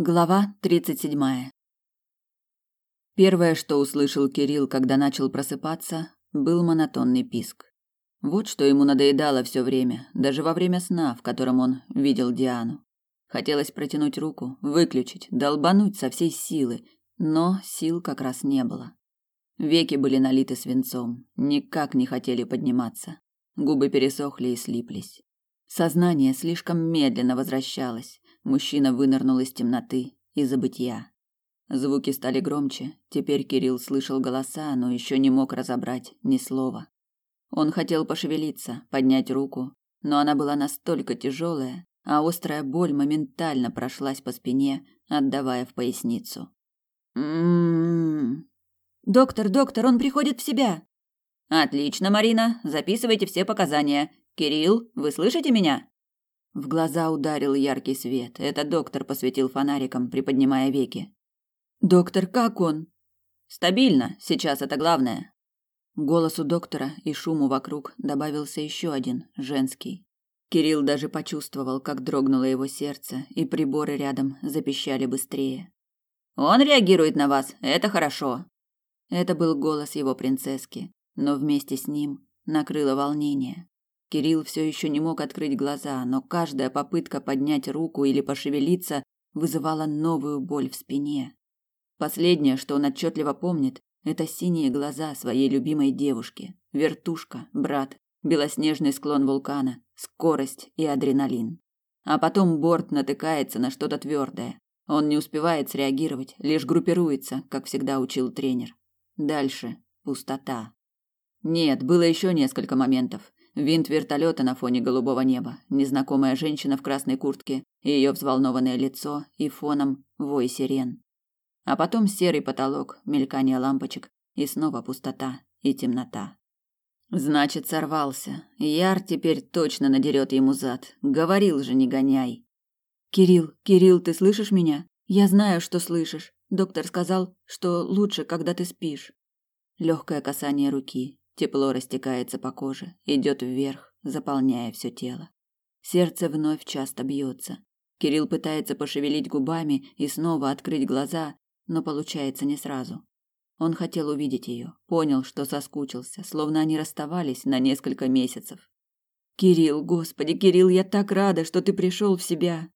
Глава 37. Первое, что услышал Кирилл, когда начал просыпаться, был монотонный писк. Вот что ему надоедало все время, даже во время сна, в котором он видел Диану. Хотелось протянуть руку, выключить, долбануть со всей силы, но сил как раз не было. Веки были налиты свинцом, никак не хотели подниматься. Губы пересохли и слиплись. Сознание слишком медленно возвращалось, Мужчина вынырнул из темноты и забытья. Звуки стали громче. Теперь Кирилл слышал голоса, но еще не мог разобрать ни слова. Он хотел пошевелиться, поднять руку, но она была настолько тяжелая, а острая боль моментально прошлась по спине, отдавая в поясницу. М-м-м. Доктор, доктор, он приходит в себя. Отлично, Марина, записывайте все показания. Кирилл, вы слышите меня? В глаза ударил яркий свет. Это доктор посветил фонариком, приподнимая веки. Доктор, как он? Стабильно. Сейчас это главное. Голосу доктора и шуму вокруг добавился еще один, женский. Кирилл даже почувствовал, как дрогнуло его сердце, и приборы рядом запищали быстрее. Он реагирует на вас. Это хорошо. Это был голос его принцесски, но вместе с ним накрыло волнение. Кирилл все еще не мог открыть глаза, но каждая попытка поднять руку или пошевелиться вызывала новую боль в спине. Последнее, что он отчетливо помнит, это синие глаза своей любимой девушки, вертушка, брат, белоснежный склон вулкана, скорость и адреналин. А потом борт натыкается на что-то твердое. Он не успевает среагировать, лишь группируется, как всегда учил тренер. Дальше пустота. Нет, было еще несколько моментов. Винт вертолета на фоне голубого неба, незнакомая женщина в красной куртке, ее взволнованное лицо и фоном вой сирен. А потом серый потолок, мелькание лампочек и снова пустота и темнота. Значит, сорвался. Яр теперь точно надерет ему зад. Говорил же, не гоняй. Кирилл, Кирилл, ты слышишь меня? Я знаю, что слышишь. Доктор сказал, что лучше, когда ты спишь. Легкое касание руки, Тепло растекается по коже, идет вверх, заполняя все тело. Сердце вновь часто бьется. Кирилл пытается пошевелить губами и снова открыть глаза, но получается не сразу. Он хотел увидеть ее, понял, что соскучился, словно они расставались на несколько месяцев. Кирилл, господи, Кирилл, я так рада, что ты пришел в себя.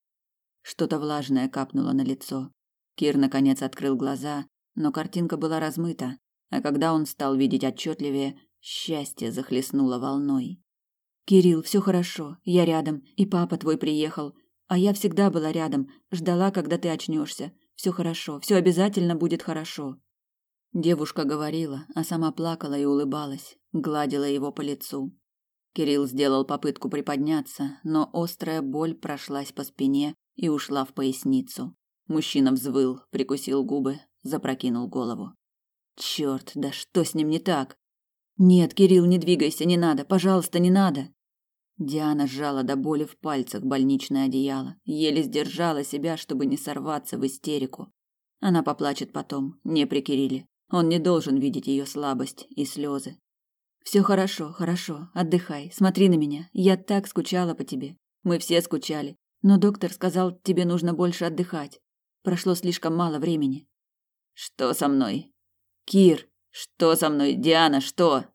Что-то влажное капнуло на лицо. Кир наконец открыл глаза, но картинка была размыта, а когда он стал видеть отчетливее, Счастье захлестнуло волной. Кирилл, все хорошо, я рядом, и папа твой приехал, а я всегда была рядом, ждала, когда ты очнешься. Все хорошо, все обязательно будет хорошо. Девушка говорила, а сама плакала и улыбалась, гладила его по лицу. Кирилл сделал попытку приподняться, но острая боль прошлась по спине и ушла в поясницу. Мужчина взвыл, прикусил губы, запрокинул голову. Черт, да что с ним не так? Нет, Кирилл, не двигайся, не надо, пожалуйста, не надо. Диана сжала до боли в пальцах больничное одеяло, еле сдержала себя, чтобы не сорваться в истерику. Она поплачет потом, не при Кирилле. Он не должен видеть ее слабость и слезы. Все хорошо, хорошо, отдыхай, смотри на меня. Я так скучала по тебе. Мы все скучали. Но доктор сказал, тебе нужно больше отдыхать. Прошло слишком мало времени. Что со мной? Кир, что со мной, Диана, что?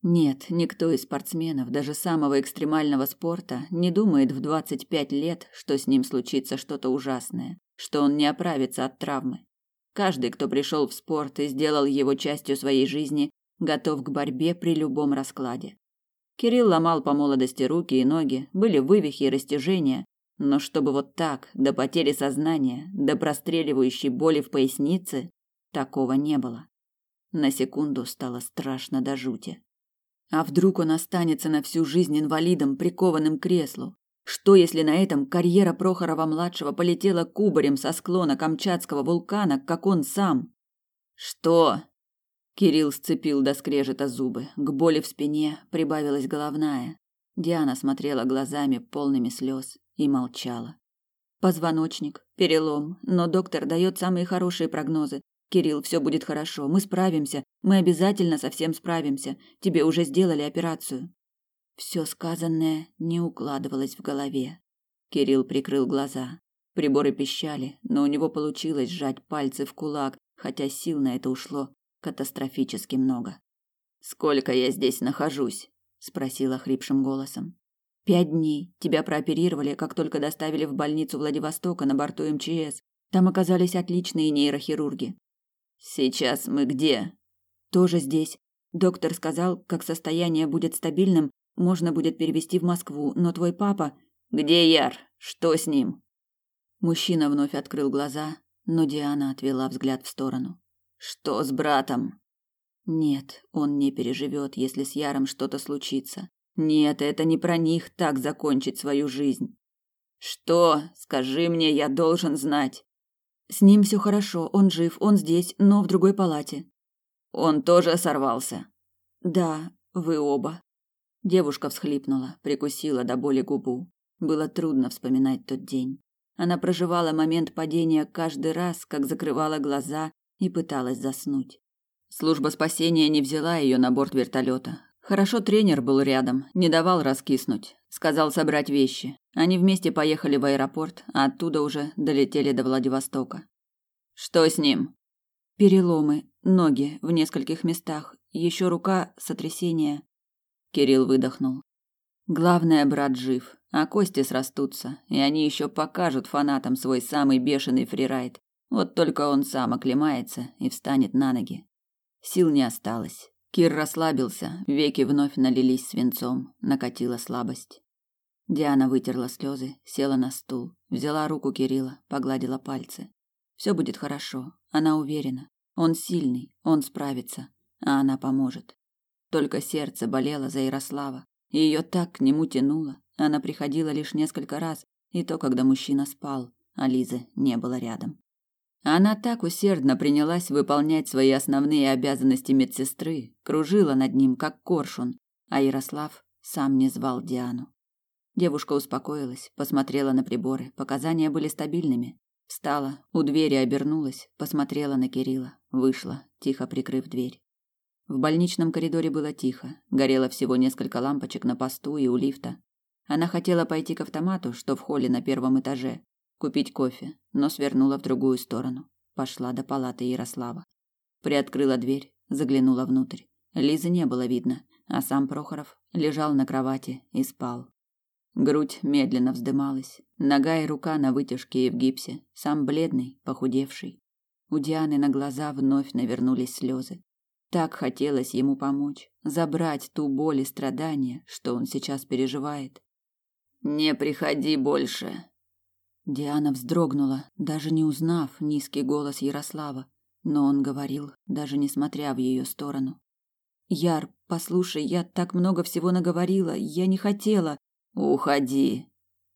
Нет, никто из спортсменов, даже самого экстремального спорта, не думает в 25 лет, что с ним случится что-то ужасное, что он не оправится от травмы. Каждый, кто пришел в спорт и сделал его частью своей жизни, готов к борьбе при любом раскладе. Кирилл ломал по молодости руки и ноги, были вывихи и растяжения, но чтобы вот так, до потери сознания, до простреливающей боли в пояснице, такого не было. На секунду стало страшно до жути. А вдруг он останется на всю жизнь инвалидом, прикованным к креслу? Что, если на этом карьера Прохорова-младшего полетела кубарем со склона Камчатского вулкана, как он сам? Что? Кирилл сцепил до скрежета зубы. К боли в спине прибавилась головная. Диана смотрела глазами, полными слез, и молчала. Позвоночник, перелом, но доктор дает самые хорошие прогнозы. Кирилл, все будет хорошо, мы справимся, мы обязательно со всем справимся. Тебе уже сделали операцию. Все сказанное не укладывалось в голове. Кирилл прикрыл глаза. Приборы пищали, но у него получилось сжать пальцы в кулак, хотя сил на это ушло катастрофически много. Сколько я здесь нахожусь? спросила хрипшим голосом. Пять дней. Тебя прооперировали, как только доставили в больницу Владивостока на борту МЧС. Там оказались отличные нейрохирурги. Сейчас мы где? Тоже здесь. Доктор сказал, как состояние будет стабильным, можно будет перевести в Москву, но твой папа... Где Яр? Что с ним? Мужчина вновь открыл глаза, но Диана отвела взгляд в сторону. Что с братом? Нет, он не переживет, если с Яром что-то случится. Нет, это не про них так закончить свою жизнь. Что? Скажи мне, я должен знать. С ним все хорошо, он жив, он здесь, но в другой палате. Он тоже сорвался. Да, вы оба. Девушка всхлипнула, прикусила до боли губу. Было трудно вспоминать тот день. Она проживала момент падения каждый раз, как закрывала глаза и пыталась заснуть. Служба спасения не взяла ее на борт вертолета. Хорошо тренер был рядом, не давал раскиснуть. Сказал собрать вещи. Они вместе поехали в аэропорт, а оттуда уже долетели до Владивостока. Что с ним? Переломы, ноги в нескольких местах, еще рука, сотрясение. Кирилл выдохнул. Главное, брат жив, а кости срастутся, и они еще покажут фанатам свой самый бешеный фрирайд. Вот только он сам оклемается и встанет на ноги. Сил не осталось. Кир расслабился, веки вновь налились свинцом, накатила слабость. Диана вытерла слезы, села на стул, взяла руку Кирилла, погладила пальцы. Все будет хорошо, она уверена. Он сильный, он справится, а она поможет. Только сердце болело за Ярослава, и ее так к нему тянуло. Она приходила лишь несколько раз, и то, когда мужчина спал, а Лизы не было рядом. Она так усердно принялась выполнять свои основные обязанности медсестры, кружила над ним, как коршун, а Ярослав сам не звал Диану. Девушка успокоилась, посмотрела на приборы, показания были стабильными. Встала, у двери обернулась, посмотрела на Кирилла, вышла, тихо прикрыв дверь. В больничном коридоре было тихо, горело всего несколько лампочек на посту и у лифта. Она хотела пойти к автомату, что в холле на первом этаже, купить кофе, но свернула в другую сторону. Пошла до палаты Ярослава. Приоткрыла дверь, заглянула внутрь. Лизы не было видно, а сам Прохоров лежал на кровати и спал. Грудь медленно вздымалась, нога и рука на вытяжке и в гипсе, сам бледный, похудевший. У Дианы на глаза вновь навернулись слезы. Так хотелось ему помочь, забрать ту боль и страдания, что он сейчас переживает. «Не приходи больше», Диана вздрогнула, даже не узнав низкий голос Ярослава, но он говорил, даже не смотря в ее сторону. Яр, послушай, я так много всего наговорила, я не хотела. Уходи.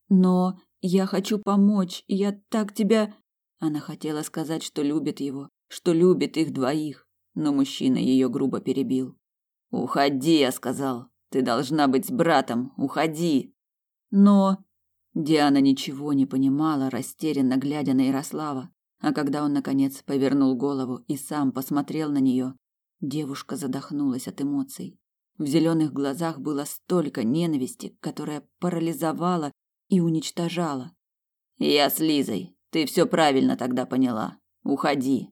Но я хочу помочь, я так тебя Она хотела сказать, что любит его, что любит их двоих, но мужчина ее грубо перебил. Уходи, я сказал. Ты должна быть с братом. Уходи. Но Диана ничего не понимала, растерянно глядя на Ярослава, а когда он наконец повернул голову и сам посмотрел на нее, девушка задохнулась от эмоций. В зеленых глазах было столько ненависти, которая парализовала и уничтожала. Я с Лизой. Ты все правильно тогда поняла. Уходи.